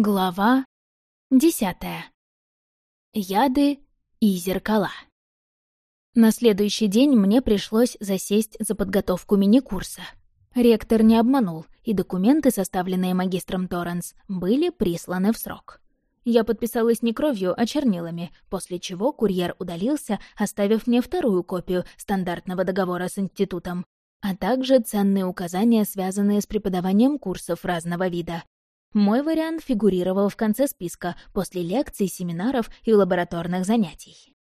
Глава десятая. Яды и зеркала. На следующий день мне пришлось засесть за подготовку мини-курса. Ректор не обманул, и документы, составленные магистром Торренс, были присланы в срок. Я подписалась не кровью, а чернилами, после чего курьер удалился, оставив мне вторую копию стандартного договора с институтом, а также ценные указания, связанные с преподаванием курсов разного вида, мой вариант фигурировал в конце списка после лекций, семинаров и лабораторных занятий.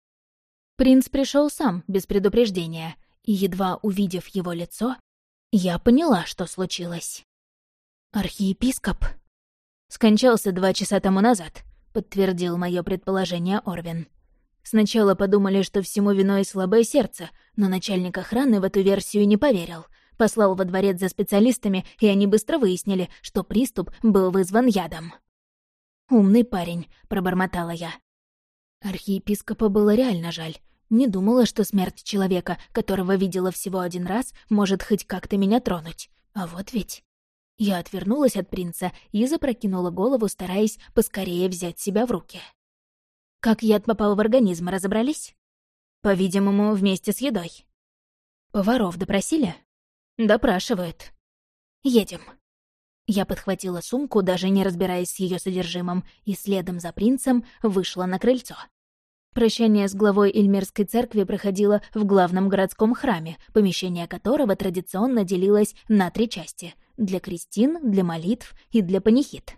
Принц пришел сам, без предупреждения, и, едва увидев его лицо, я поняла, что случилось. «Архиепископ?» «Скончался два часа тому назад», — подтвердил мое предположение Орвин. Сначала подумали, что всему виной слабое сердце, но начальник охраны в эту версию не поверил — Послал во дворец за специалистами, и они быстро выяснили, что приступ был вызван ядом. «Умный парень», — пробормотала я. Архиепископа было реально жаль. Не думала, что смерть человека, которого видела всего один раз, может хоть как-то меня тронуть. А вот ведь... Я отвернулась от принца и запрокинула голову, стараясь поскорее взять себя в руки. Как яд попал в организм, разобрались? По-видимому, вместе с едой. Поваров допросили? «Допрашивают». «Едем». Я подхватила сумку, даже не разбираясь с ее содержимым, и следом за принцем вышла на крыльцо. Прощание с главой Эльмерской церкви проходило в главном городском храме, помещение которого традиционно делилось на три части — для крестин, для молитв и для панихид.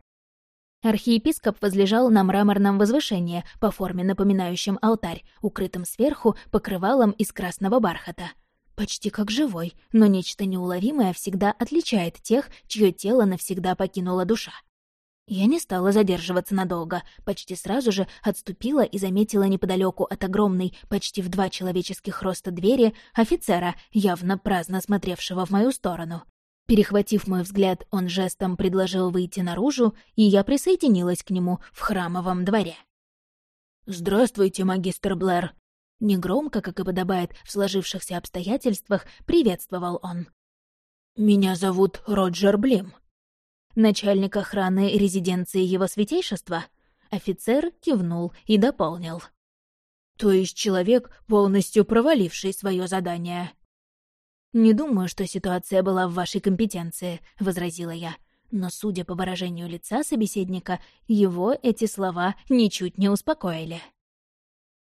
Архиепископ возлежал на мраморном возвышении, по форме напоминающем алтарь, укрытым сверху покрывалом из красного бархата — Почти как живой, но нечто неуловимое всегда отличает тех, чье тело навсегда покинула душа. Я не стала задерживаться надолго, почти сразу же отступила и заметила неподалеку от огромной, почти в два человеческих роста двери, офицера, явно праздно смотревшего в мою сторону. Перехватив мой взгляд, он жестом предложил выйти наружу, и я присоединилась к нему в храмовом дворе. «Здравствуйте, магистр Блэр», Негромко, как и подобает в сложившихся обстоятельствах, приветствовал он. «Меня зовут Роджер Блим». Начальник охраны резиденции его святейшества? Офицер кивнул и дополнил. «То есть человек, полностью проваливший свое задание?» «Не думаю, что ситуация была в вашей компетенции», — возразила я. Но, судя по выражению лица собеседника, его эти слова ничуть не успокоили.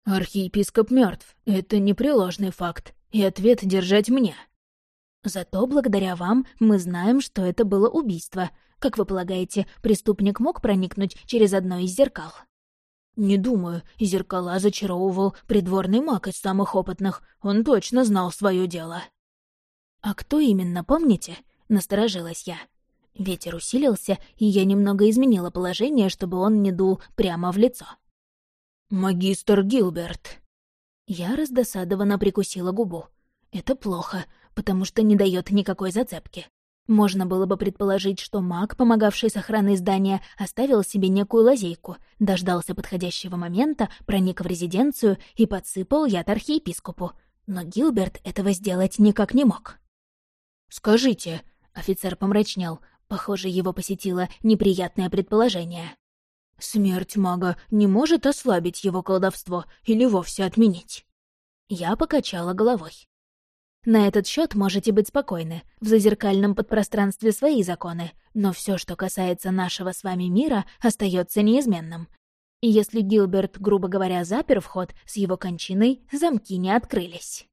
Архиепископ мертв. Это непреложный факт. И ответ держать мне. Зато благодаря вам мы знаем, что это было убийство. Как вы полагаете, преступник мог проникнуть через одно из зеркал? Не думаю. Зеркала зачаровывал придворный маг из самых опытных. Он точно знал свое дело. А кто именно, помните? Насторожилась я. Ветер усилился, и я немного изменила положение, чтобы он не дул прямо в лицо. «Магистр Гилберт». Я раздосадованно прикусила губу. Это плохо, потому что не дает никакой зацепки. Можно было бы предположить, что маг, помогавший с охраной здания, оставил себе некую лазейку, дождался подходящего момента, проник в резиденцию и подсыпал яд архиепископу. Но Гилберт этого сделать никак не мог. «Скажите», — офицер помрачнел, похоже, его посетило неприятное предположение. Смерть мага не может ослабить его колдовство или вовсе отменить. Я покачала головой. На этот счет можете быть спокойны. В зазеркальном подпространстве свои законы, но все, что касается нашего с вами мира, остается неизменным. И если Гилберт, грубо говоря, запер вход, с его кончиной замки не открылись.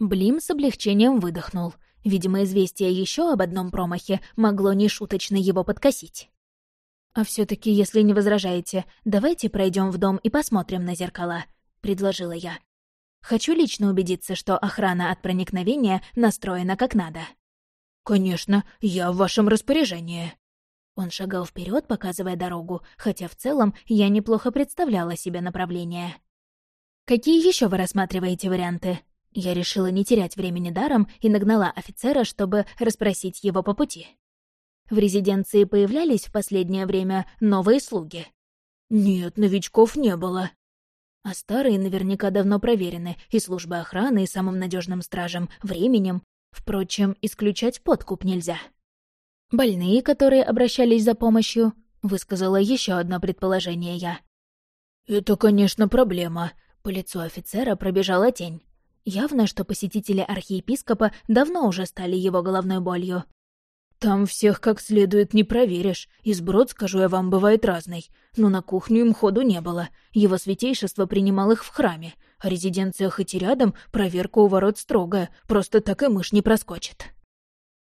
Блим с облегчением выдохнул. Видимо, известие еще об одном промахе могло нешуточно его подкосить. «А все таки если не возражаете, давайте пройдем в дом и посмотрим на зеркала», — предложила я. «Хочу лично убедиться, что охрана от проникновения настроена как надо». «Конечно, я в вашем распоряжении». Он шагал вперед, показывая дорогу, хотя в целом я неплохо представляла себе направление. «Какие еще вы рассматриваете варианты?» Я решила не терять времени даром и нагнала офицера, чтобы расспросить его по пути. В резиденции появлялись в последнее время новые слуги. Нет, новичков не было. А старые наверняка давно проверены и службой охраны, и самым надежным стражем, временем. Впрочем, исключать подкуп нельзя. Больные, которые обращались за помощью, — высказала еще одно предположение я. «Это, конечно, проблема», — по лицу офицера пробежала тень. Явно, что посетители архиепископа давно уже стали его головной болью. «Там всех как следует не проверишь, и сброд, скажу я вам, бывает разный. Но на кухню им ходу не было, его святейшество принимал их в храме. А резиденция хоть и рядом, проверка у ворот строгая, просто так и мышь не проскочит».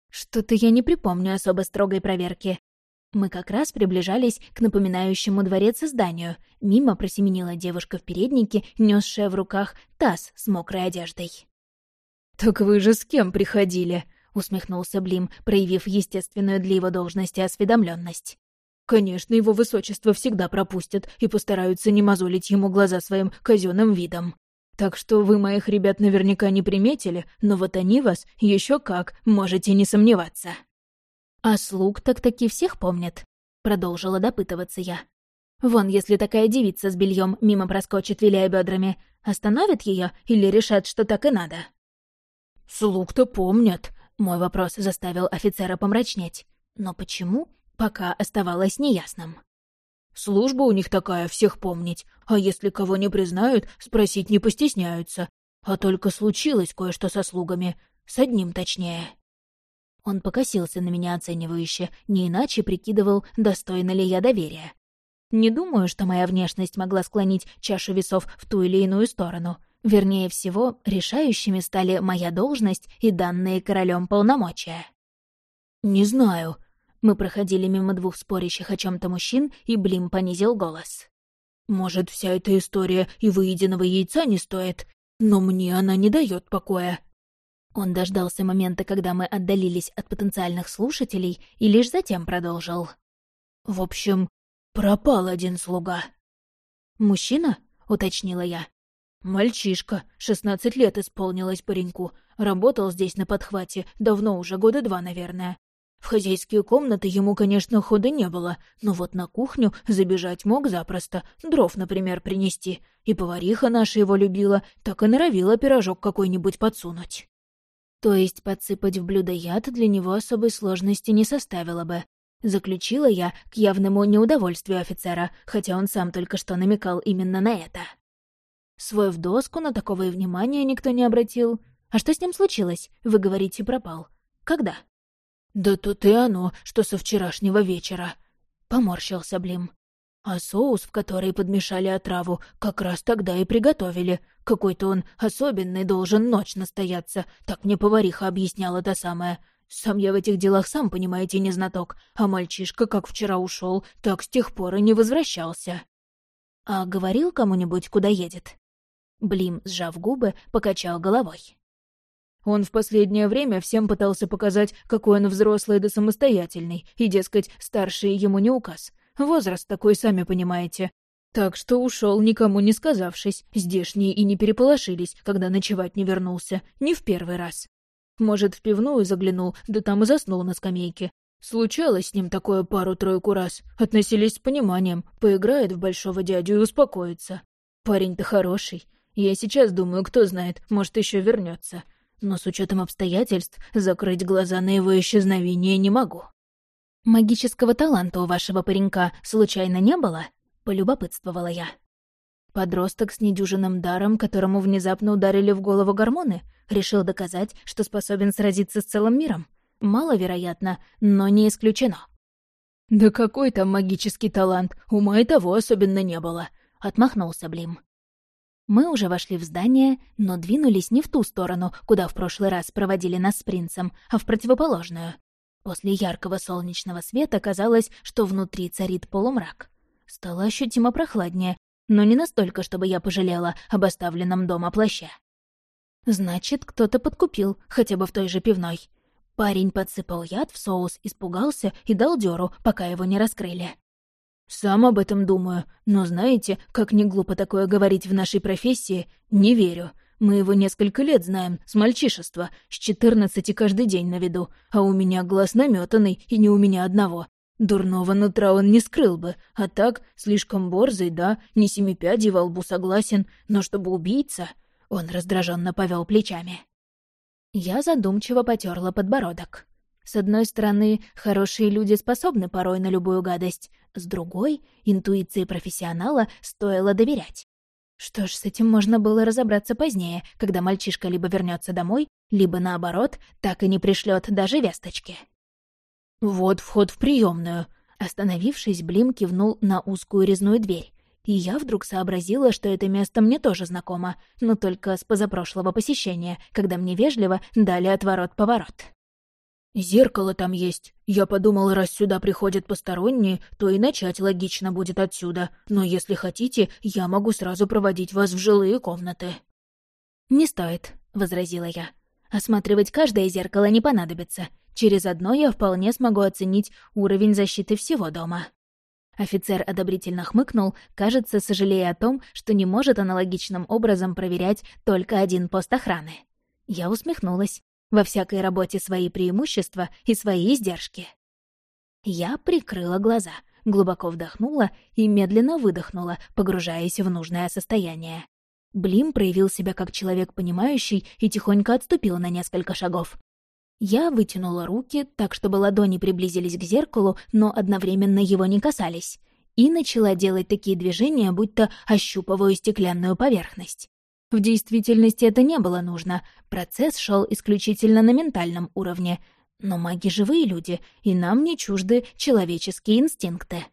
«Что-то я не припомню особо строгой проверки», мы как раз приближались к напоминающему дворец зданию. Мимо просеменила девушка в переднике, несшая в руках таз с мокрой одеждой. «Так вы же с кем приходили?» — усмехнулся Блим, проявив естественную для его должности осведомленность. «Конечно, его высочество всегда пропустят и постараются не мозолить ему глаза своим казенным видом. Так что вы моих ребят наверняка не приметили, но вот они вас еще как, можете не сомневаться». «А слуг так-таки всех помнят?» — продолжила допытываться я. «Вон, если такая девица с бельем мимо проскочит, виляя бедрами, остановит ее или решат, что так и надо?» «Слуг-то помнят», — мой вопрос заставил офицера помрачнеть. Но почему, пока оставалось неясным. «Служба у них такая, всех помнить, а если кого не признают, спросить не постесняются. А только случилось кое-что со слугами, с одним точнее». Он покосился на меня оценивающе, не иначе прикидывал, достойна ли я доверия. Не думаю, что моя внешность могла склонить чашу весов в ту или иную сторону. Вернее всего, решающими стали моя должность и данные королем полномочия. «Не знаю». Мы проходили мимо двух спорящих о чем то мужчин, и Блим понизил голос. «Может, вся эта история и выеденного яйца не стоит, но мне она не дает покоя. Он дождался момента, когда мы отдалились от потенциальных слушателей, и лишь затем продолжил. «В общем, пропал один слуга». «Мужчина?» — уточнила я. «Мальчишка. Шестнадцать лет исполнилось пареньку. Работал здесь на подхвате, давно уже, года два, наверное. В хозяйские комнаты ему, конечно, хода не было, но вот на кухню забежать мог запросто, дров, например, принести. И повариха наша его любила, так и норовила пирожок какой-нибудь подсунуть. То есть подсыпать в блюдо яд для него особой сложности не составило бы. Заключила я к явному неудовольствию офицера, хотя он сам только что намекал именно на это. Свой в доску на такого и внимания никто не обратил. А что с ним случилось? Вы говорите, пропал. Когда? «Да тут и оно, что со вчерашнего вечера», — поморщился Блим. А соус, в который подмешали отраву, как раз тогда и приготовили. Какой-то он особенный должен ночь настояться, так мне повариха объясняла та самая. Сам я в этих делах, сам понимаете, не знаток, а мальчишка, как вчера ушел, так с тех пор и не возвращался. А говорил кому-нибудь, куда едет? Блим, сжав губы, покачал головой. Он в последнее время всем пытался показать, какой он взрослый да самостоятельный, и, дескать, старший ему не указ. Возраст такой, сами понимаете. Так что ушел, никому не сказавшись. Здешние и не переполошились, когда ночевать не вернулся. Не в первый раз. Может, в пивную заглянул, да там и заснул на скамейке. Случалось с ним такое пару-тройку раз. Относились с пониманием. Поиграет в большого дядю и успокоится. Парень-то хороший. Я сейчас думаю, кто знает, может, еще вернется. Но с учетом обстоятельств закрыть глаза на его исчезновение не могу. «Магического таланта у вашего паренька случайно не было?» — полюбопытствовала я. Подросток с недюжинным даром, которому внезапно ударили в голову гормоны, решил доказать, что способен сразиться с целым миром. Маловероятно, но не исключено. «Да какой там магический талант? Ума и того особенно не было», — отмахнулся Блим. Мы уже вошли в здание, но двинулись не в ту сторону, куда в прошлый раз проводили нас с принцем, а в противоположную. После яркого солнечного света казалось, что внутри царит полумрак. Стало ощутимо прохладнее, но не настолько, чтобы я пожалела об оставленном дома плаще. Значит, кто-то подкупил, хотя бы в той же пивной. Парень подсыпал яд в соус, испугался и дал дёру, пока его не раскрыли. «Сам об этом думаю, но знаете, как не глупо такое говорить в нашей профессии, не верю. Мы его несколько лет знаем, с мальчишества, с четырнадцати каждый день на виду, а у меня глаз наметанный, и не у меня одного. Дурного нутра он не скрыл бы, а так, слишком борзый, да, не семипядей во лбу согласен, но чтобы убийца... Он раздраженно повел плечами. Я задумчиво потерла подбородок. С одной стороны, хорошие люди способны порой на любую гадость, с другой, интуиции профессионала стоило доверять. Что ж, с этим можно было разобраться позднее, когда мальчишка либо вернется домой, либо наоборот, так и не пришлет даже весточки. «Вот вход в приемную. Остановившись, Блим кивнул на узкую резную дверь. И я вдруг сообразила, что это место мне тоже знакомо, но только с позапрошлого посещения, когда мне вежливо дали отворот-поворот. «Зеркало там есть. Я подумал, раз сюда приходят посторонние, то и начать логично будет отсюда. Но если хотите, я могу сразу проводить вас в жилые комнаты». «Не стоит», — возразила я. «Осматривать каждое зеркало не понадобится. Через одно я вполне смогу оценить уровень защиты всего дома». Офицер одобрительно хмыкнул, кажется, сожалея о том, что не может аналогичным образом проверять только один пост охраны. Я усмехнулась. Во всякой работе свои преимущества и свои издержки. Я прикрыла глаза, глубоко вдохнула и медленно выдохнула, погружаясь в нужное состояние. Блим проявил себя как человек понимающий и тихонько отступил на несколько шагов. Я вытянула руки, так чтобы ладони приблизились к зеркалу, но одновременно его не касались, и начала делать такие движения, будто ощупываю стеклянную поверхность. В действительности это не было нужно, процесс шел исключительно на ментальном уровне, но маги живые люди, и нам не чужды человеческие инстинкты.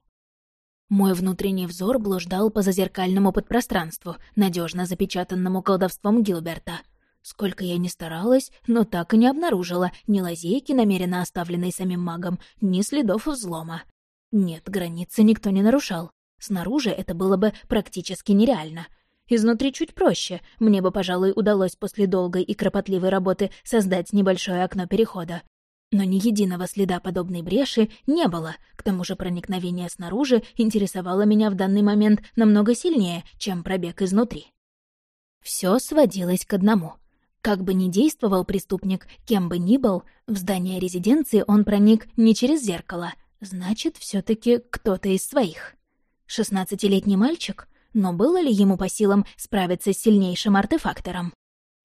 Мой внутренний взор блуждал по зазеркальному подпространству, надежно запечатанному колдовством Гилберта. Сколько я ни старалась, но так и не обнаружила ни лазейки, намеренно оставленной самим магом, ни следов взлома. Нет, границы никто не нарушал. Снаружи это было бы практически нереально — Изнутри чуть проще. Мне бы, пожалуй, удалось после долгой и кропотливой работы создать небольшое окно перехода. Но ни единого следа подобной бреши не было. К тому же проникновение снаружи интересовало меня в данный момент намного сильнее, чем пробег изнутри. Все сводилось к одному. Как бы ни действовал преступник, кем бы ни был, в здание резиденции он проник не через зеркало. Значит, все таки кто-то из своих. Шестнадцатилетний мальчик? Но было ли ему по силам справиться с сильнейшим артефактором?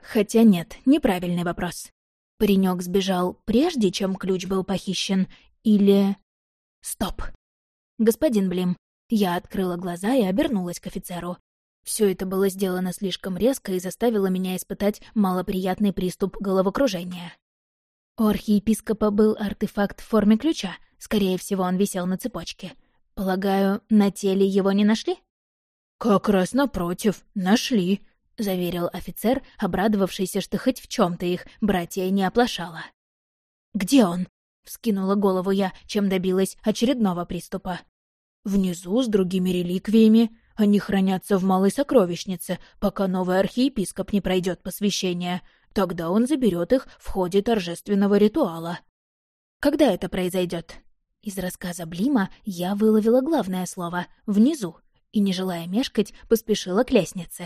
Хотя нет, неправильный вопрос. Паренек сбежал прежде, чем ключ был похищен, или... Стоп. Господин Блим, я открыла глаза и обернулась к офицеру. Все это было сделано слишком резко и заставило меня испытать малоприятный приступ головокружения. У архиепископа был артефакт в форме ключа. Скорее всего, он висел на цепочке. Полагаю, на теле его не нашли? «Как раз напротив, нашли», — заверил офицер, обрадовавшийся, что хоть в чем то их братья не оплошало. «Где он?» — вскинула голову я, чем добилась очередного приступа. «Внизу с другими реликвиями. Они хранятся в малой сокровищнице, пока новый архиепископ не пройдет посвящение. Тогда он заберет их в ходе торжественного ритуала». «Когда это произойдет? Из рассказа Блима я выловила главное слово — «внизу» и, не желая мешкать, поспешила к лестнице.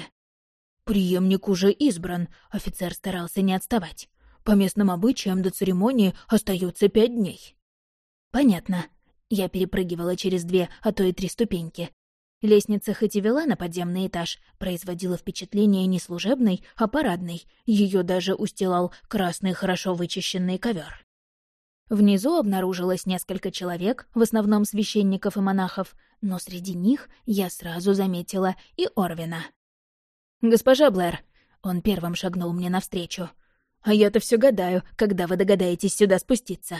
«Приемник уже избран», — офицер старался не отставать. «По местным обычаям до церемонии остается пять дней». «Понятно». Я перепрыгивала через две, а то и три ступеньки. Лестница хоть и вела на подземный этаж, производила впечатление не служебной, а парадной. Ее даже устилал красный хорошо вычищенный ковер. Внизу обнаружилось несколько человек, в основном священников и монахов, но среди них я сразу заметила и Орвина. «Госпожа Блэр», — он первым шагнул мне навстречу, «а я-то все гадаю, когда вы догадаетесь сюда спуститься».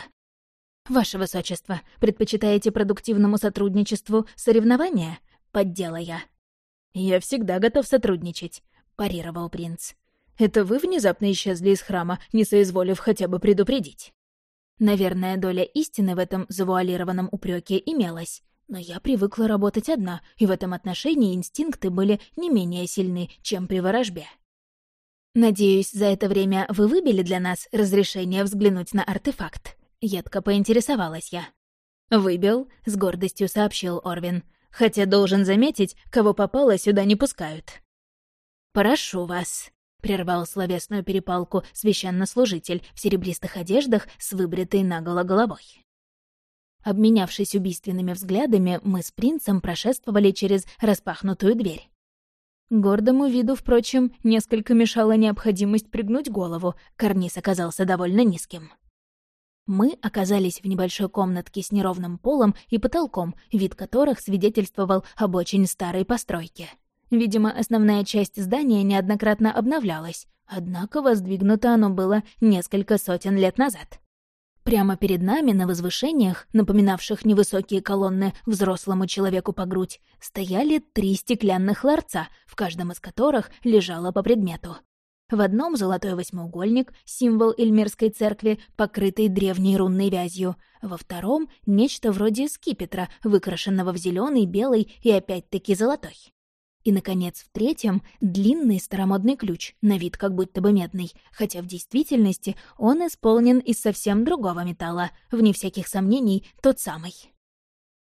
«Ваше Высочество, предпочитаете продуктивному сотрудничеству соревнования?» — поддела я. «Я всегда готов сотрудничать», — парировал принц. «Это вы внезапно исчезли из храма, не соизволив хотя бы предупредить?» Наверное, доля истины в этом завуалированном упреке имелась, но я привыкла работать одна, и в этом отношении инстинкты были не менее сильны, чем при ворожбе. «Надеюсь, за это время вы выбили для нас разрешение взглянуть на артефакт?» — едко поинтересовалась я. «Выбил», — с гордостью сообщил Орвин. «Хотя, должен заметить, кого попало, сюда не пускают». «Прошу вас», — прервал словесную перепалку священнослужитель в серебристых одеждах с выбритой наголо головой. Обменявшись убийственными взглядами, мы с принцем прошествовали через распахнутую дверь. Гордому виду, впрочем, несколько мешала необходимость пригнуть голову, карниз оказался довольно низким. Мы оказались в небольшой комнатке с неровным полом и потолком, вид которых свидетельствовал об очень старой постройке. Видимо, основная часть здания неоднократно обновлялась, однако воздвигнуто оно было несколько сотен лет назад. Прямо перед нами на возвышениях, напоминавших невысокие колонны взрослому человеку по грудь, стояли три стеклянных ларца, в каждом из которых лежало по предмету. В одном золотой восьмиугольник, символ Эльмирской церкви, покрытый древней рунной вязью. Во втором — нечто вроде скипетра, выкрашенного в зеленый, белый и опять-таки золотой. И, наконец, в третьем — длинный старомодный ключ, на вид как будто бы медный, хотя в действительности он исполнен из совсем другого металла, вне всяких сомнений, тот самый.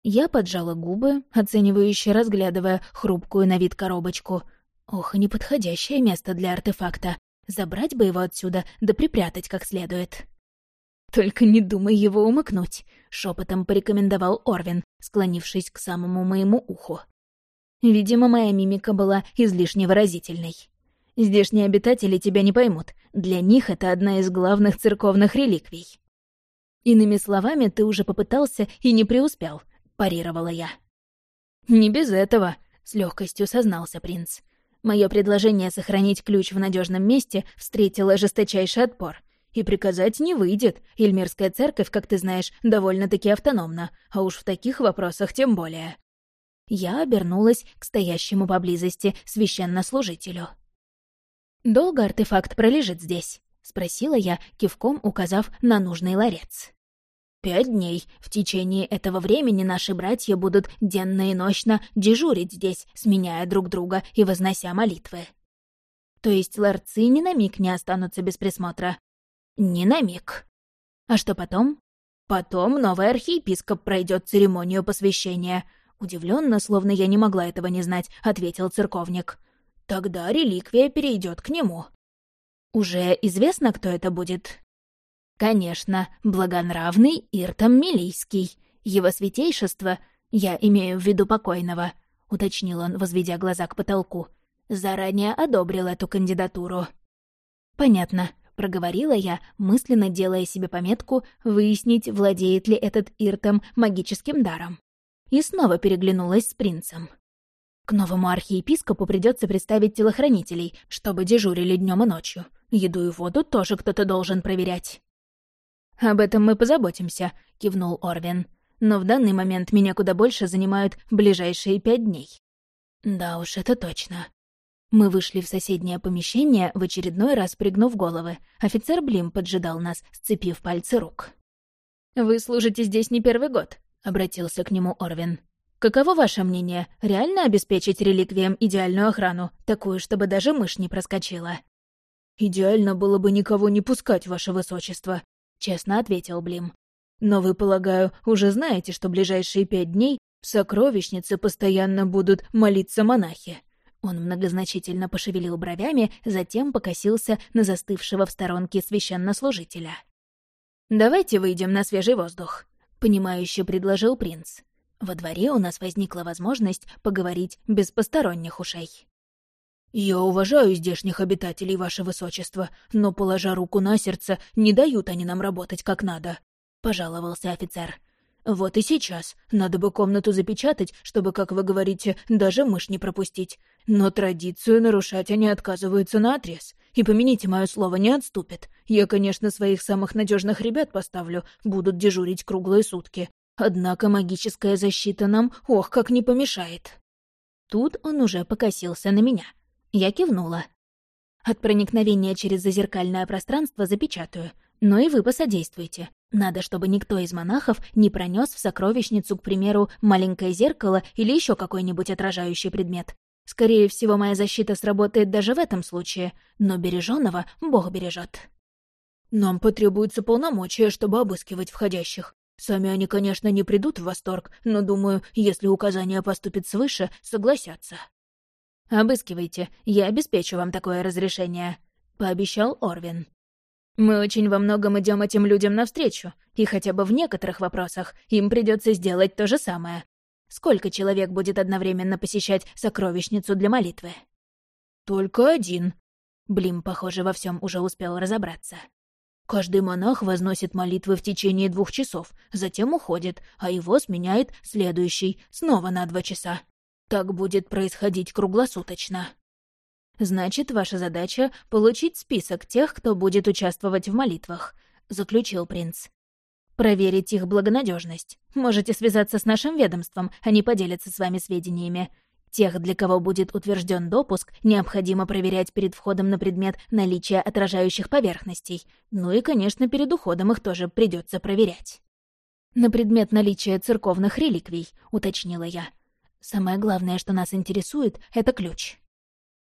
Я поджала губы, оценивающе разглядывая хрупкую на вид коробочку — Ох, неподходящее место для артефакта. Забрать бы его отсюда, да припрятать как следует. «Только не думай его умыкнуть», — шепотом порекомендовал Орвин, склонившись к самому моему уху. Видимо, моя мимика была излишне выразительной. Здешние обитатели тебя не поймут. Для них это одна из главных церковных реликвий. Иными словами, ты уже попытался и не преуспел, парировала я. Не без этого, с легкостью сознался принц. Мое предложение сохранить ключ в надежном месте встретило жесточайший отпор. И приказать не выйдет. Ильмирская церковь, как ты знаешь, довольно-таки автономна, а уж в таких вопросах тем более. Я обернулась к стоящему поблизости священнослужителю. «Долго артефакт пролежит здесь?» — спросила я, кивком указав на нужный ларец. Пять дней. В течение этого времени наши братья будут денно и ночно дежурить здесь, сменяя друг друга и вознося молитвы. То есть ларцы ни на миг не останутся без присмотра? Ни на миг. А что потом? Потом новый архиепископ пройдет церемонию посвящения. Удивленно, словно я не могла этого не знать, ответил церковник. Тогда реликвия перейдет к нему. Уже известно, кто это будет? Конечно, благонравный Иртом Милийский. Его святейшество, я имею в виду покойного, уточнил он, возведя глаза к потолку, заранее одобрил эту кандидатуру. Понятно, проговорила я, мысленно делая себе пометку выяснить, владеет ли этот Иртом магическим даром. И снова переглянулась с принцем. К новому архиепископу придется представить телохранителей, чтобы дежурили днем и ночью. Еду и воду тоже кто-то должен проверять. «Об этом мы позаботимся», — кивнул Орвин. «Но в данный момент меня куда больше занимают ближайшие пять дней». «Да уж, это точно». Мы вышли в соседнее помещение, в очередной раз пригнув головы. Офицер Блим поджидал нас, сцепив пальцы рук. «Вы служите здесь не первый год», — обратился к нему Орвин. «Каково ваше мнение? Реально обеспечить реликвиям идеальную охрану, такую, чтобы даже мышь не проскочила?» «Идеально было бы никого не пускать, ваше высочество», честно ответил Блим. «Но вы, полагаю, уже знаете, что ближайшие пять дней в сокровищнице постоянно будут молиться монахи». Он многозначительно пошевелил бровями, затем покосился на застывшего в сторонке священнослужителя. «Давайте выйдем на свежий воздух», — понимающе предложил принц. Во дворе у нас возникла возможность поговорить без посторонних ушей. «Я уважаю здешних обитателей, ваше высочество, но, положа руку на сердце, не дают они нам работать как надо», — пожаловался офицер. «Вот и сейчас. Надо бы комнату запечатать, чтобы, как вы говорите, даже мышь не пропустить. Но традицию нарушать они отказываются наотрез. И, помяните мое слово, не отступят. Я, конечно, своих самых надежных ребят поставлю, будут дежурить круглые сутки. Однако магическая защита нам, ох, как не помешает». Тут он уже покосился на меня — я кивнула. От проникновения через зазеркальное пространство запечатаю, но и вы посодействуйте. Надо, чтобы никто из монахов не пронес в сокровищницу, к примеру, маленькое зеркало или еще какой-нибудь отражающий предмет. Скорее всего, моя защита сработает даже в этом случае, но береженного Бог бережет. Нам потребуется полномочия, чтобы обыскивать входящих. Сами они, конечно, не придут в восторг, но, думаю, если указание поступит свыше, согласятся. «Обыскивайте, я обеспечу вам такое разрешение», — пообещал Орвин. «Мы очень во многом идем этим людям навстречу, и хотя бы в некоторых вопросах им придется сделать то же самое. Сколько человек будет одновременно посещать сокровищницу для молитвы?» «Только один». Блим, похоже, во всем уже успел разобраться. Каждый монах возносит молитвы в течение двух часов, затем уходит, а его сменяет следующий, снова на два часа. Так будет происходить круглосуточно. Значит, ваша задача — получить список тех, кто будет участвовать в молитвах, — заключил принц. Проверить их благонадежность. Можете связаться с нашим ведомством, они поделятся с вами сведениями. Тех, для кого будет утвержден допуск, необходимо проверять перед входом на предмет наличия отражающих поверхностей. Ну и, конечно, перед уходом их тоже придется проверять. «На предмет наличия церковных реликвий», — уточнила я. «Самое главное, что нас интересует, — это ключ».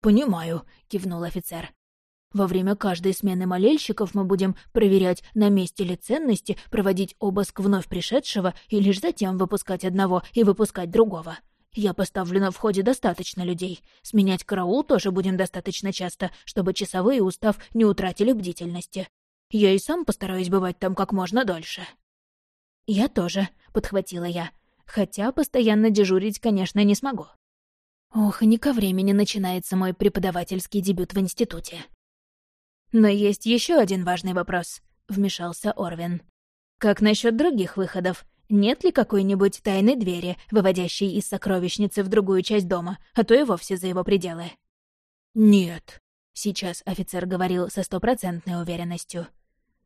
«Понимаю», — кивнул офицер. «Во время каждой смены молельщиков мы будем проверять, на месте ли ценности, проводить обыск вновь пришедшего и лишь затем выпускать одного и выпускать другого. Я поставлю на входе достаточно людей. Сменять караул тоже будем достаточно часто, чтобы часовые, устав, не утратили бдительности. Я и сам постараюсь бывать там как можно дольше». «Я тоже», — подхватила я. «Хотя постоянно дежурить, конечно, не смогу». Ох, не ко времени начинается мой преподавательский дебют в институте. «Но есть еще один важный вопрос», — вмешался Орвин. «Как насчет других выходов? Нет ли какой-нибудь тайной двери, выводящей из сокровищницы в другую часть дома, а то и вовсе за его пределы? «Нет», — сейчас офицер говорил со стопроцентной уверенностью.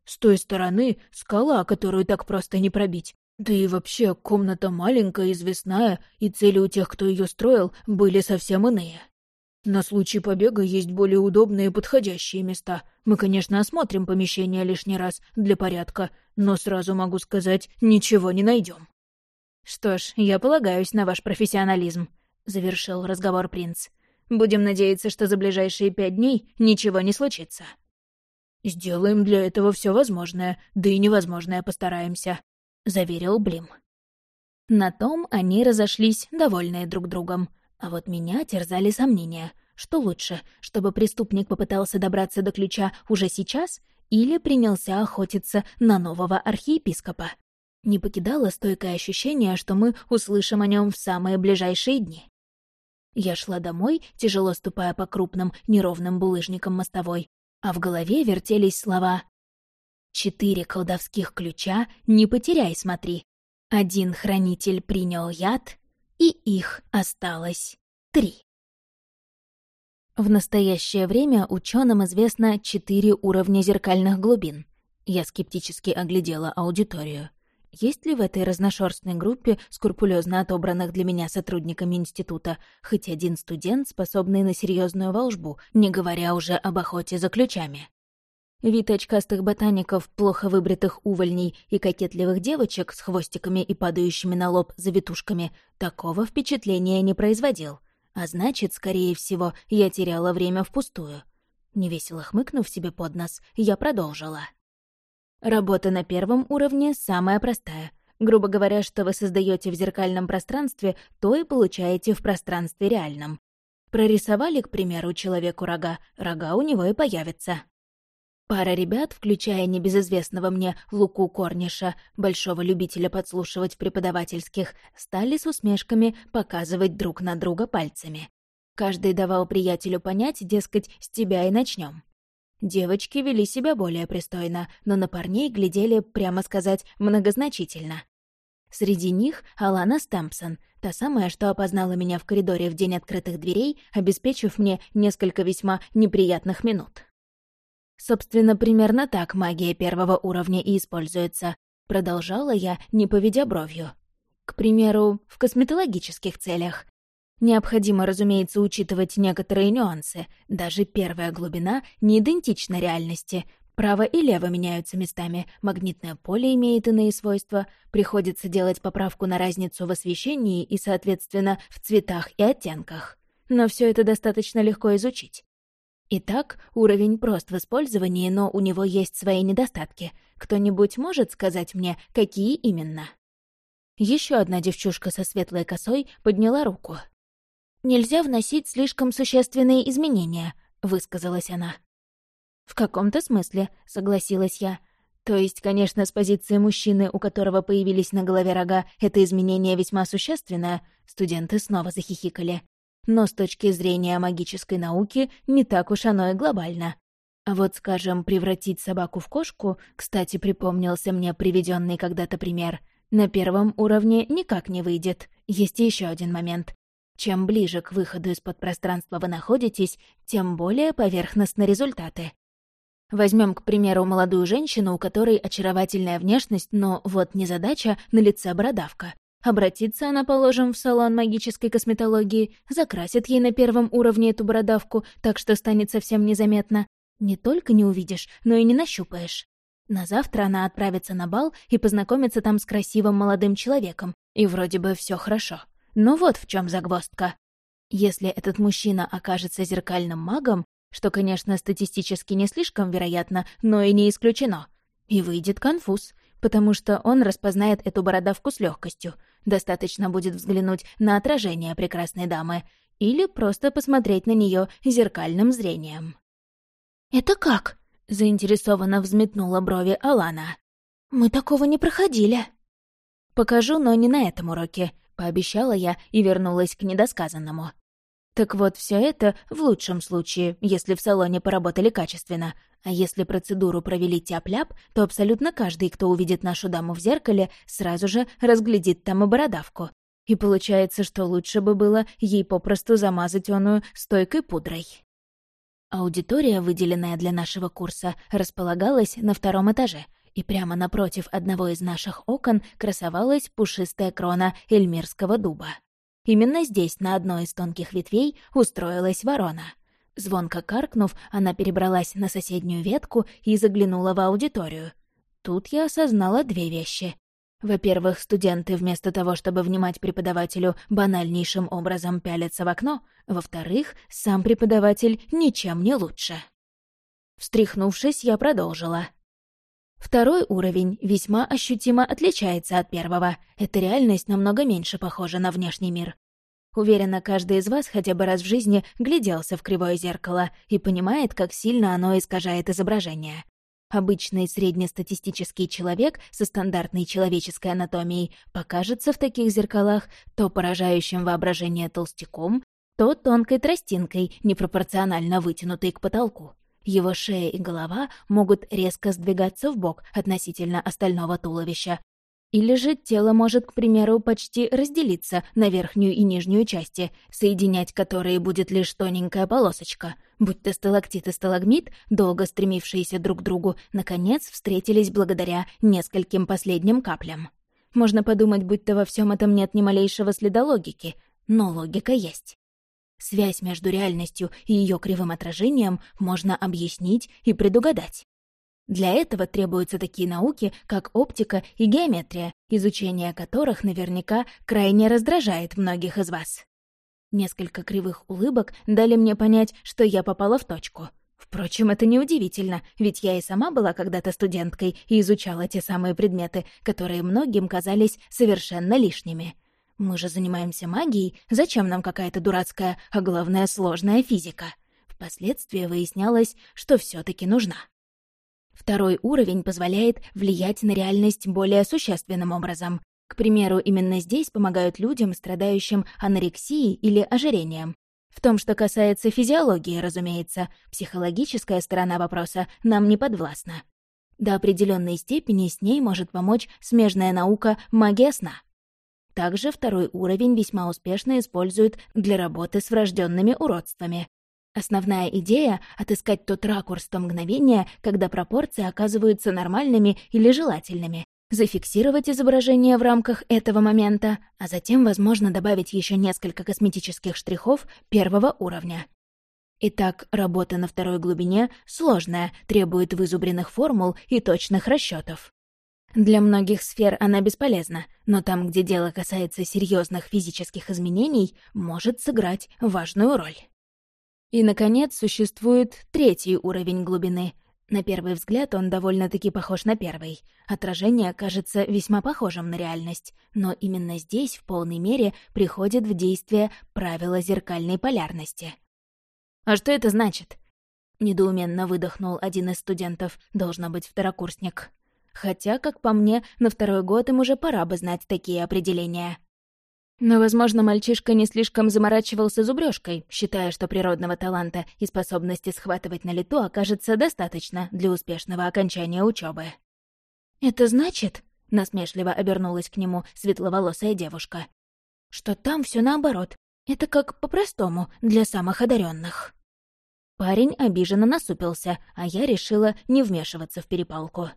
«С той стороны скала, которую так просто не пробить. Да и вообще, комната маленькая, известная, и цели у тех, кто ее строил, были совсем иные. На случай побега есть более удобные и подходящие места. Мы, конечно, осмотрим помещение лишний раз для порядка, но сразу могу сказать, ничего не найдем. «Что ж, я полагаюсь на ваш профессионализм», — завершил разговор принц. «Будем надеяться, что за ближайшие пять дней ничего не случится». «Сделаем для этого все возможное, да и невозможное постараемся», — заверил Блим. На том они разошлись, довольные друг другом. А вот меня терзали сомнения. Что лучше, чтобы преступник попытался добраться до ключа уже сейчас или принялся охотиться на нового архиепископа? Не покидало стойкое ощущение, что мы услышим о нем в самые ближайшие дни. Я шла домой, тяжело ступая по крупным, неровным булыжникам мостовой, а в голове вертелись слова «Четыре колдовских ключа, не потеряй, смотри. Один хранитель принял яд, и их осталось три. В настоящее время ученым известно четыре уровня зеркальных глубин. Я скептически оглядела аудиторию. Есть ли в этой разношерстной группе, скрупулезно отобранных для меня сотрудниками института, хоть один студент, способный на серьезную волжбу, не говоря уже об охоте за ключами? Вид очкастых ботаников, плохо выбритых увольней и кокетливых девочек с хвостиками и падающими на лоб завитушками такого впечатления не производил. А значит, скорее всего, я теряла время впустую. Невесело хмыкнув себе под нос, я продолжила. Работа на первом уровне самая простая. Грубо говоря, что вы создаете в зеркальном пространстве, то и получаете в пространстве реальном. Прорисовали, к примеру, человеку рога, рога у него и появятся. Пара ребят, включая небезызвестного мне Луку Корниша, большого любителя подслушивать преподавательских, стали с усмешками показывать друг на друга пальцами. Каждый давал приятелю понять, дескать, с тебя и начнем. Девочки вели себя более пристойно, но на парней глядели, прямо сказать, многозначительно. Среди них Алана Стэмпсон, та самая, что опознала меня в коридоре в день открытых дверей, обеспечив мне несколько весьма неприятных минут. Собственно, примерно так магия первого уровня и используется. Продолжала я, не поведя бровью. К примеру, в косметологических целях. Необходимо, разумеется, учитывать некоторые нюансы. Даже первая глубина не идентична реальности. Право и лево меняются местами, магнитное поле имеет иные свойства, приходится делать поправку на разницу в освещении и, соответственно, в цветах и оттенках. Но все это достаточно легко изучить. Итак, уровень прост в использовании, но у него есть свои недостатки. Кто-нибудь может сказать мне, какие именно? Еще одна девчушка со светлой косой подняла руку. «Нельзя вносить слишком существенные изменения», — высказалась она. «В каком-то смысле», — согласилась я. То есть, конечно, с позиции мужчины, у которого появились на голове рога, это изменение весьма существенное. Студенты снова захихикали. Но с точки зрения магической науки не так уж оно и глобально. А вот, скажем, превратить собаку в кошку, кстати, припомнился мне приведенный когда-то пример, на первом уровне никак не выйдет. Есть еще один момент. Чем ближе к выходу из-под пространства вы находитесь, тем более поверхностны результаты. Возьмем, к примеру, молодую женщину, у которой очаровательная внешность, но вот незадача на лице бородавка. Обратиться она, положим, в салон магической косметологии, закрасит ей на первом уровне эту бородавку, так что станет совсем незаметно. Не только не увидишь, но и не нащупаешь. На завтра она отправится на бал и познакомится там с красивым молодым человеком, и вроде бы все хорошо. Но вот в чем загвоздка. Если этот мужчина окажется зеркальным магом, что, конечно, статистически не слишком вероятно, но и не исключено, и выйдет конфуз, потому что он распознает эту бородавку с легкостью. Достаточно будет взглянуть на отражение прекрасной дамы или просто посмотреть на нее зеркальным зрением. «Это как?» — заинтересованно взметнула брови Алана. «Мы такого не проходили». «Покажу, но не на этом уроке», — пообещала я и вернулась к недосказанному. Так вот, все это в лучшем случае, если в салоне поработали качественно. А если процедуру провели тяп-ляп, то абсолютно каждый, кто увидит нашу даму в зеркале, сразу же разглядит там и бородавку. И получается, что лучше бы было ей попросту замазать оную стойкой пудрой. Аудитория, выделенная для нашего курса, располагалась на втором этаже, и прямо напротив одного из наших окон красовалась пушистая крона эльмирского дуба. Именно здесь, на одной из тонких ветвей, устроилась ворона. Звонко каркнув, она перебралась на соседнюю ветку и заглянула в аудиторию. Тут я осознала две вещи. Во-первых, студенты вместо того, чтобы внимать преподавателю, банальнейшим образом пялятся в окно. Во-вторых, сам преподаватель ничем не лучше. Встряхнувшись, я продолжила. Второй уровень весьма ощутимо отличается от первого. Эта реальность намного меньше похожа на внешний мир. Уверена, каждый из вас хотя бы раз в жизни гляделся в кривое зеркало и понимает, как сильно оно искажает изображение. Обычный среднестатистический человек со стандартной человеческой анатомией покажется в таких зеркалах то поражающим воображение толстяком, то тонкой тростинкой, непропорционально вытянутой к потолку. Его шея и голова могут резко сдвигаться в бок относительно остального туловища. Или же тело может, к примеру, почти разделиться на верхнюю и нижнюю части, соединять которые будет лишь тоненькая полосочка — будь то сталактит и сталагмит, долго стремившиеся друг к другу, наконец встретились благодаря нескольким последним каплям. Можно подумать, будто во всем этом нет ни малейшего следа логики, но логика есть. Связь между реальностью и ее кривым отражением можно объяснить и предугадать. Для этого требуются такие науки, как оптика и геометрия, изучение которых наверняка крайне раздражает многих из вас. Несколько кривых улыбок дали мне понять, что я попала в точку. Впрочем, это неудивительно, ведь я и сама была когда-то студенткой и изучала те самые предметы, которые многим казались совершенно лишними. Мы же занимаемся магией, зачем нам какая-то дурацкая, а главное сложная физика? Впоследствии выяснялось, что все таки нужна. Второй уровень позволяет влиять на реальность более существенным образом. К примеру, именно здесь помогают людям, страдающим анорексией или ожирением. В том, что касается физиологии, разумеется, психологическая сторона вопроса нам не подвластна. До определенной степени с ней может помочь смежная наука магия сна. Также второй уровень весьма успешно используют для работы с врожденными уродствами. Основная идея — отыскать тот ракурс, то мгновение, когда пропорции оказываются нормальными или желательными, зафиксировать изображение в рамках этого момента, а затем, возможно, добавить еще несколько косметических штрихов первого уровня. Итак, работа на второй глубине сложная, требует вызубренных формул и точных расчетов. Для многих сфер она бесполезна, но там, где дело касается серьезных физических изменений, может сыграть важную роль. И, наконец, существует третий уровень глубины — на первый взгляд он довольно-таки похож на первый. Отражение кажется весьма похожим на реальность, но именно здесь в полной мере приходит в действие правило зеркальной полярности. «А что это значит?» Недоуменно выдохнул один из студентов, должно быть второкурсник. Хотя, как по мне, на второй год им уже пора бы знать такие определения. Но, возможно, мальчишка не слишком заморачивался зубрёжкой, считая, что природного таланта и способности схватывать на лету окажется достаточно для успешного окончания учебы. «Это значит...» — насмешливо обернулась к нему светловолосая девушка. «Что там все наоборот. Это как по-простому, для самых одаренных. Парень обиженно насупился, а я решила не вмешиваться в перепалку.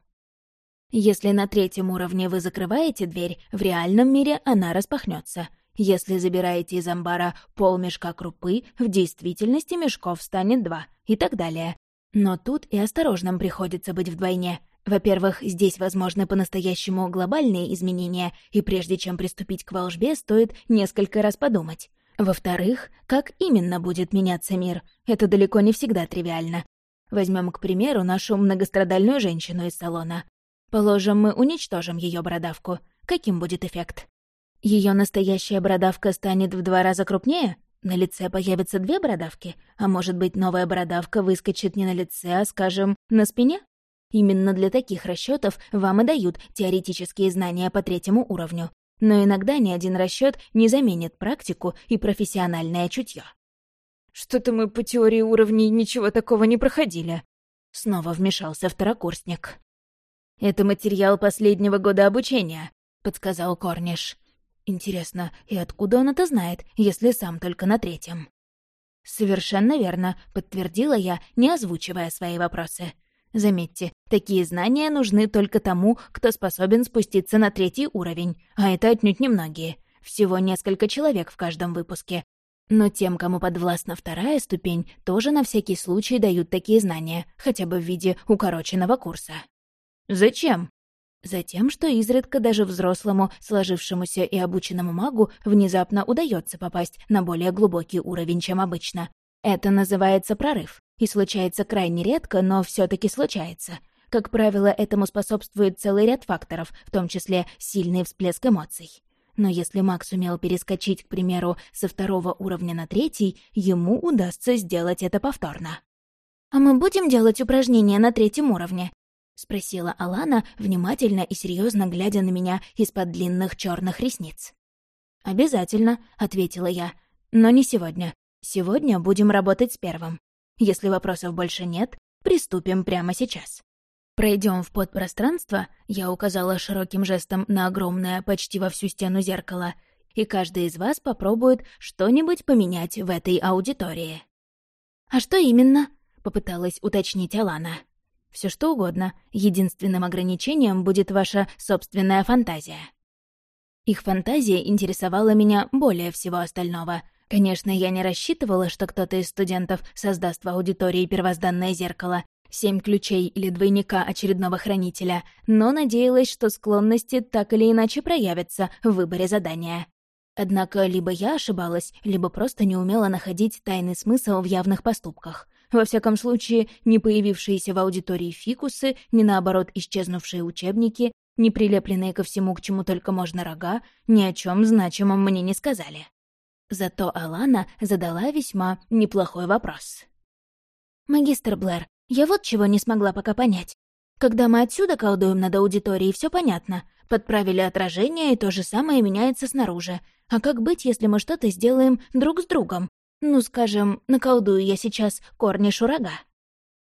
Если на третьем уровне вы закрываете дверь, в реальном мире она распахнется. Если забираете из амбара полмешка крупы, в действительности мешков станет два, и так далее. Но тут и осторожным приходится быть вдвойне. Во-первых, здесь возможны по-настоящему глобальные изменения, и прежде чем приступить к волжбе, стоит несколько раз подумать. Во-вторых, как именно будет меняться мир, это далеко не всегда тривиально. Возьмем, к примеру, нашу многострадальную женщину из салона. Положим, мы уничтожим ее бородавку. Каким будет эффект? Ее настоящая бородавка станет в два раза крупнее? На лице появятся две бородавки? А может быть, новая бородавка выскочит не на лице, а, скажем, на спине? Именно для таких расчетов вам и дают теоретические знания по третьему уровню. Но иногда ни один расчет не заменит практику и профессиональное чутье. «Что-то мы по теории уровней ничего такого не проходили», — снова вмешался второкурсник. «Это материал последнего года обучения», — подсказал Корниш. «Интересно, и откуда он это знает, если сам только на третьем?» «Совершенно верно», — подтвердила я, не озвучивая свои вопросы. Заметьте, такие знания нужны только тому, кто способен спуститься на третий уровень, а это отнюдь немногие. Всего несколько человек в каждом выпуске. Но тем, кому подвластна вторая ступень, тоже на всякий случай дают такие знания, хотя бы в виде укороченного курса. Зачем? Затем, что изредка даже взрослому, сложившемуся и обученному магу внезапно удается попасть на более глубокий уровень, чем обычно. Это называется прорыв, и случается крайне редко, но все таки случается. Как правило, этому способствует целый ряд факторов, в том числе сильный всплеск эмоций. Но если маг сумел перескочить, к примеру, со второго уровня на третий, ему удастся сделать это повторно. «А мы будем делать упражнения на третьем уровне?» — спросила Алана, внимательно и серьезно глядя на меня из-под длинных черных ресниц. «Обязательно», — ответила я. «Но не сегодня. Сегодня будем работать с первым. Если вопросов больше нет, приступим прямо сейчас». Пройдем в подпространство, я указала широким жестом на огромное, почти во всю стену зеркало, и каждый из вас попробует что-нибудь поменять в этой аудитории. «А что именно?» — попыталась уточнить Алана. Все что угодно. Единственным ограничением будет ваша собственная фантазия. Их фантазия интересовала меня более всего остального. Конечно, я не рассчитывала, что кто-то из студентов создаст в аудитории первозданное зеркало, семь ключей или двойника очередного хранителя, но надеялась, что склонности так или иначе проявятся в выборе задания. Однако либо я ошибалась, либо просто не умела находить тайный смысл в явных поступках. Во всяком случае, не появившиеся в аудитории фикусы, ни наоборот исчезнувшие учебники, ни прилепленные ко всему, к чему только можно рога, ни о чем значимом мне не сказали. Зато Алана задала весьма неплохой вопрос. «Магистр Блэр, я вот чего не смогла пока понять. Когда мы отсюда колдуем над аудиторией, все понятно. Подправили отражение, и то же самое меняется снаружи. А как быть, если мы что-то сделаем друг с другом? Ну, скажем, наколдую я сейчас корни шурага.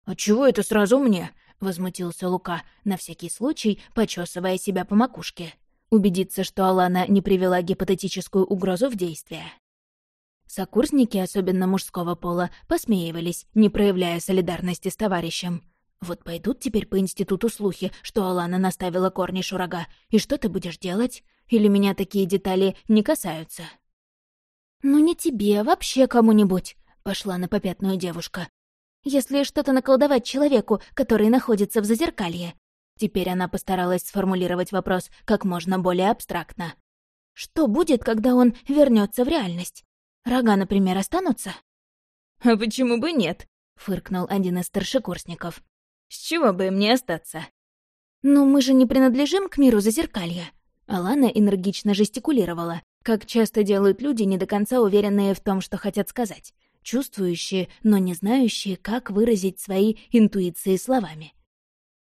«А чего это сразу мне?» — возмутился Лука, на всякий случай почесывая себя по макушке. Убедиться, что Алана не привела гипотетическую угрозу в действие. Сокурсники, особенно мужского пола, посмеивались, не проявляя солидарности с товарищем. «Вот пойдут теперь по институту слухи, что Алана наставила корни шурага, и что ты будешь делать? Или меня такие детали не касаются?» «Ну не тебе, а вообще кому-нибудь», — пошла на попятную девушка. «Если что-то наколдовать человеку, который находится в зазеркалье». Теперь она постаралась сформулировать вопрос как можно более абстрактно. «Что будет, когда он вернется в реальность? Рога, например, останутся?» «А почему бы нет?» — фыркнул один из старшекурсников. «С чего бы им не остаться?» «Ну, мы же не принадлежим к миру зазеркалья». Алана энергично жестикулировала, как часто делают люди, не до конца уверенные в том, что хотят сказать. Чувствующие, но не знающие, как выразить свои интуиции словами.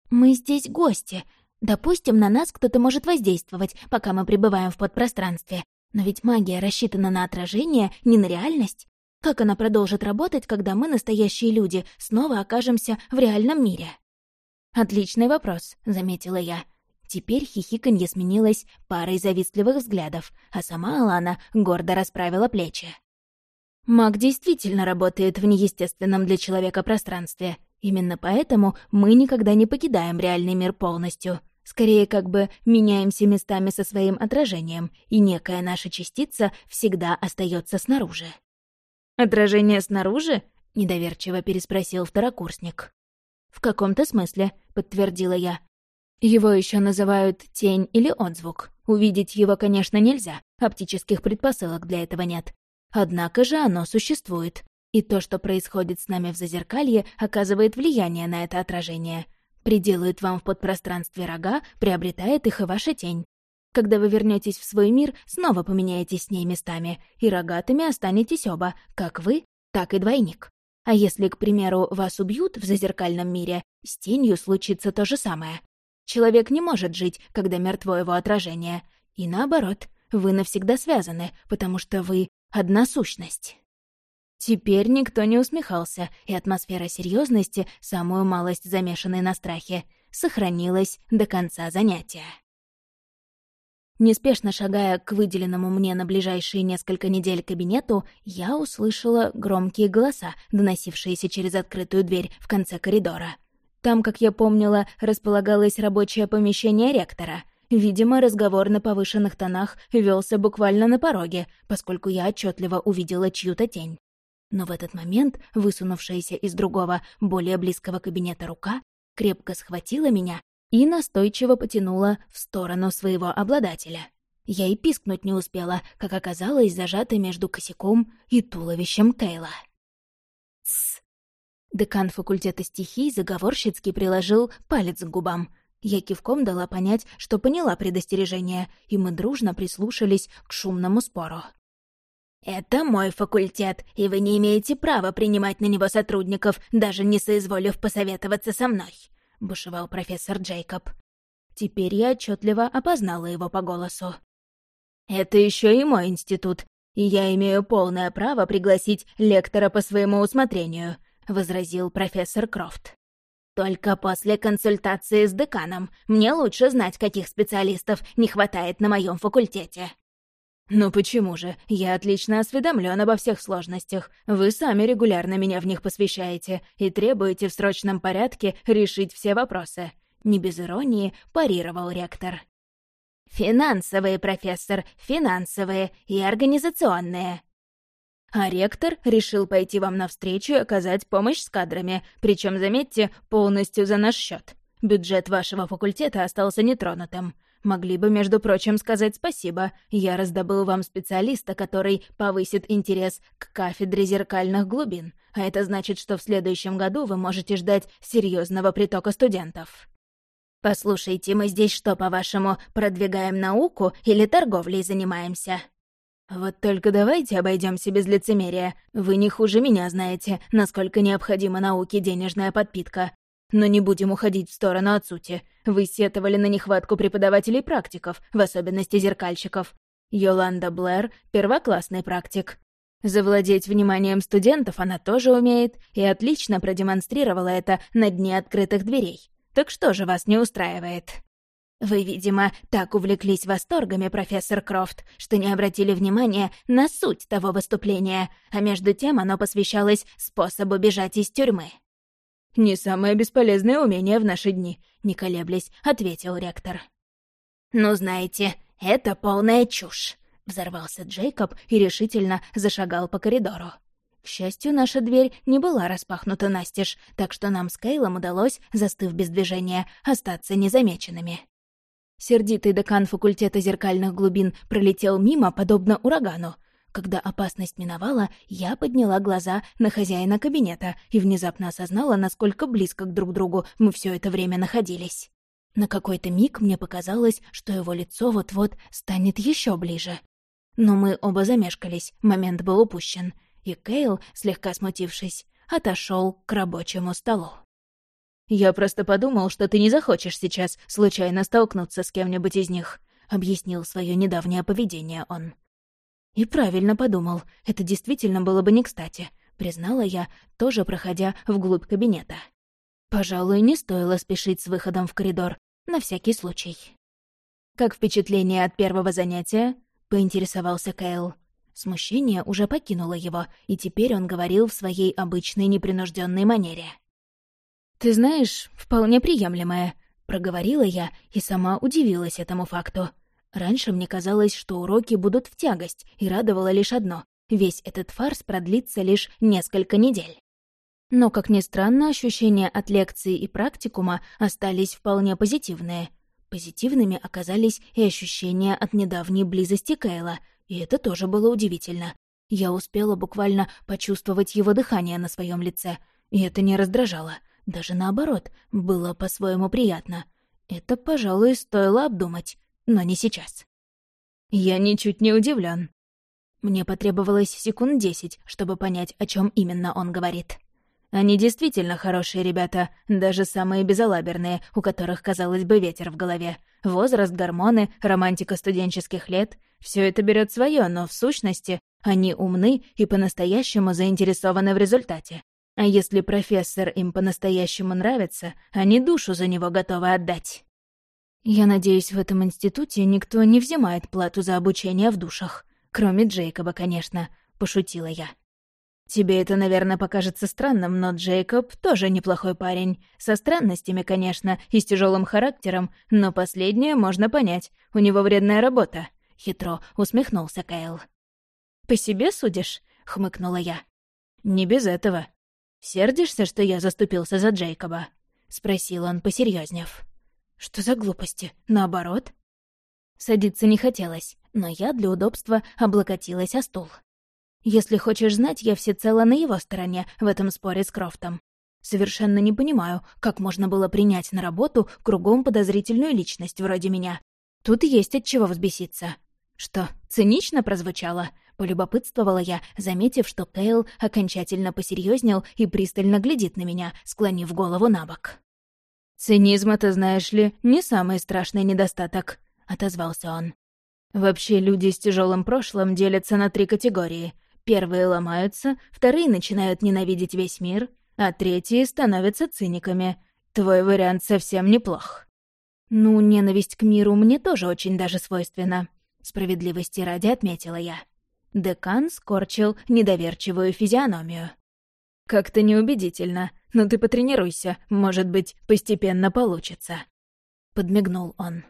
«Мы здесь гости. Допустим, на нас кто-то может воздействовать, пока мы пребываем в подпространстве. Но ведь магия рассчитана на отражение, не на реальность. Как она продолжит работать, когда мы, настоящие люди, снова окажемся в реальном мире? «Отличный вопрос», — заметила я. Теперь хихиканье сменилось парой завистливых взглядов, а сама Алана гордо расправила плечи. Маг действительно работает в неестественном для человека пространстве. Именно поэтому мы никогда не покидаем реальный мир полностью. Скорее, как бы меняемся местами со своим отражением, и некая наша частица всегда остается снаружи. «Отражение снаружи?» — недоверчиво переспросил второкурсник. «В каком-то смысле», — подтвердила я. «Его еще называют тень или отзвук. Увидеть его, конечно, нельзя, оптических предпосылок для этого нет. Однако же оно существует, и то, что происходит с нами в Зазеркалье, оказывает влияние на это отражение. Приделают вам в подпространстве рога, приобретает их и ваша тень. Когда вы вернетесь в свой мир, снова поменяетесь с ней местами, и рогатыми останетесь оба, как вы, так и двойник. А если, к примеру, вас убьют в зазеркальном мире, с тенью случится то же самое. Человек не может жить, когда мертво его отражение. И наоборот, вы навсегда связаны, потому что вы — одна сущность. Теперь никто не усмехался, и атмосфера серьезности, самую малость замешанной на страхе, сохранилась до конца занятия. Неспешно шагая к выделенному мне на ближайшие несколько недель кабинету, я услышала громкие голоса, доносившиеся через открытую дверь в конце коридора. Там, как я помнила, располагалось рабочее помещение ректора — Видимо, разговор на повышенных тонах велся буквально на пороге, поскольку я отчетливо увидела чью-то тень. Но в этот момент высунувшаяся из другого, более близкого кабинета рука крепко схватила меня и настойчиво потянула в сторону своего обладателя. Я и пискнуть не успела, как оказалась зажата между косяком и туловищем Кейла. «Тсс!» Декан факультета стихий заговорщицки приложил палец к губам — я кивком дала понять, что поняла предостережение, и мы дружно прислушались к шумному спору. «Это мой факультет, и вы не имеете права принимать на него сотрудников, даже не соизволив посоветоваться со мной», — бушевал профессор Джейкоб. Теперь я отчетливо опознала его по голосу. «Это еще и мой институт, и я имею полное право пригласить лектора по своему усмотрению», — возразил профессор Крофт. Только после консультации с деканом мне лучше знать, каких специалистов не хватает на моем факультете. «Ну почему же? Я отлично осведомлен обо всех сложностях. Вы сами регулярно меня в них посвящаете и требуете в срочном порядке решить все вопросы». Не без иронии парировал ректор. «Финансовые, профессор, финансовые и организационные. А ректор решил пойти вам навстречу и оказать помощь с кадрами, причем, заметьте, полностью за наш счет. Бюджет вашего факультета остался нетронутым. Могли бы, между прочим, сказать спасибо. Я раздобыл вам специалиста, который повысит интерес к кафедре зеркальных глубин. А это значит, что в следующем году вы можете ждать серьезного притока студентов. Послушайте, мы здесь что, по-вашему, продвигаем науку или торговлей занимаемся? «Вот только давайте обойдемся без лицемерия. Вы не хуже меня знаете, насколько необходима науке денежная подпитка. Но не будем уходить в сторону от сути. Вы сетовали на нехватку преподавателей-практиков, в особенности зеркальщиков. Йоланда Блэр — первоклассный практик. Завладеть вниманием студентов она тоже умеет и отлично продемонстрировала это на дне открытых дверей. Так что же вас не устраивает?» Вы, видимо, так увлеклись восторгами, профессор Крофт, что не обратили внимания на суть того выступления, а между тем оно посвящалось способу бежать из тюрьмы. «Не самое бесполезное умение в наши дни», — не колеблясь, ответил ректор. «Ну, знаете, это полная чушь», — взорвался Джейкоб и решительно зашагал по коридору. К счастью, наша дверь не была распахнута настежь, так что нам с Кейлом удалось, застыв без движения, остаться незамеченными. Сердитый декан факультета зеркальных глубин пролетел мимо, подобно урагану. Когда опасность миновала, я подняла глаза на хозяина кабинета и внезапно осознала, насколько близко к друг другу мы все это время находились. На какой-то миг мне показалось, что его лицо вот-вот станет еще ближе. Но мы оба замешкались, момент был упущен, и Кейл, слегка смутившись, отошел к рабочему столу. «Я просто подумал, что ты не захочешь сейчас случайно столкнуться с кем-нибудь из них», — объяснил свое недавнее поведение он. И правильно подумал, это действительно было бы не кстати, признала я, тоже проходя вглубь кабинета. Пожалуй, не стоило спешить с выходом в коридор, на всякий случай. «Как впечатление от первого занятия?» — поинтересовался Кайл. Смущение уже покинуло его, и теперь он говорил в своей обычной непринужденной манере. «Ты знаешь, вполне приемлемое», — проговорила я и сама удивилась этому факту. Раньше мне казалось, что уроки будут в тягость, и радовало лишь одно — весь этот фарс продлится лишь несколько недель. Но, как ни странно, ощущения от лекции и практикума остались вполне позитивные. Позитивными оказались и ощущения от недавней близости Кейла, и это тоже было удивительно. Я успела буквально почувствовать его дыхание на своем лице, и это не раздражало. Даже наоборот, было по-своему приятно. Это, пожалуй, стоило обдумать, но не сейчас. Я ничуть не удивлен. Мне потребовалось секунд десять, чтобы понять, о чем именно он говорит. Они действительно хорошие ребята, даже самые безалаберные, у которых, казалось бы, ветер в голове. Возраст, гормоны, романтика студенческих лет — все это берет свое, но в сущности они умны и по-настоящему заинтересованы в результате. А если профессор им по-настоящему нравится, они душу за него готовы отдать. Я надеюсь, в этом институте никто не взимает плату за обучение в душах. Кроме Джейкоба, конечно, пошутила я. Тебе это, наверное, покажется странным, но Джейкоб тоже неплохой парень. Со странностями, конечно, и с тяжелым характером, но последнее можно понять. У него вредная работа. Хитро усмехнулся Кайл. «По себе судишь?» — хмыкнула я. «Не без этого. Сердишься, что я заступился за Джейкоба?» — спросил он, посерьезнев. «Что за глупости? Наоборот?» Садиться не хотелось, но я для удобства облокотилась о стул. Если хочешь знать, я всецело на его стороне в этом споре с Крофтом. Совершенно не понимаю, как можно было принять на работу кругом подозрительную личность вроде меня. Тут есть от чего взбеситься. Что, цинично прозвучало? Полюбопытствовала я, заметив, что Кейл окончательно посерьезнел и пристально глядит на меня, склонив голову на бок. «Цинизм, это, знаешь ли, не самый страшный недостаток», — отозвался он. «Вообще люди с тяжелым прошлым делятся на три категории — Первые ломаются, вторые начинают ненавидеть весь мир, а третьи становятся циниками. Твой вариант совсем неплох. Ну, ненависть к миру мне тоже очень даже свойственна. Справедливости ради отметила я. Декан скорчил недоверчивую физиономию. «Как-то неубедительно, но ты потренируйся, может быть, постепенно получится». Подмигнул он.